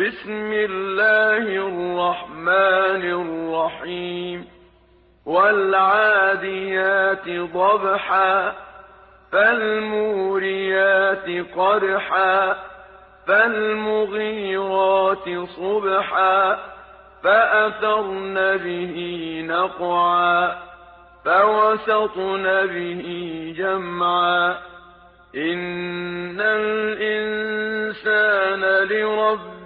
بسم الله الرحمن الرحيم. والعاديات ضبحا فالموريات قدحا فالمغيرات صبحا فأثرن به نقعا فوسطن به جمعا. إن الإنسان لربه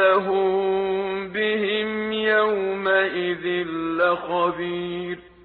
ربهم بهم يومئذ لخبير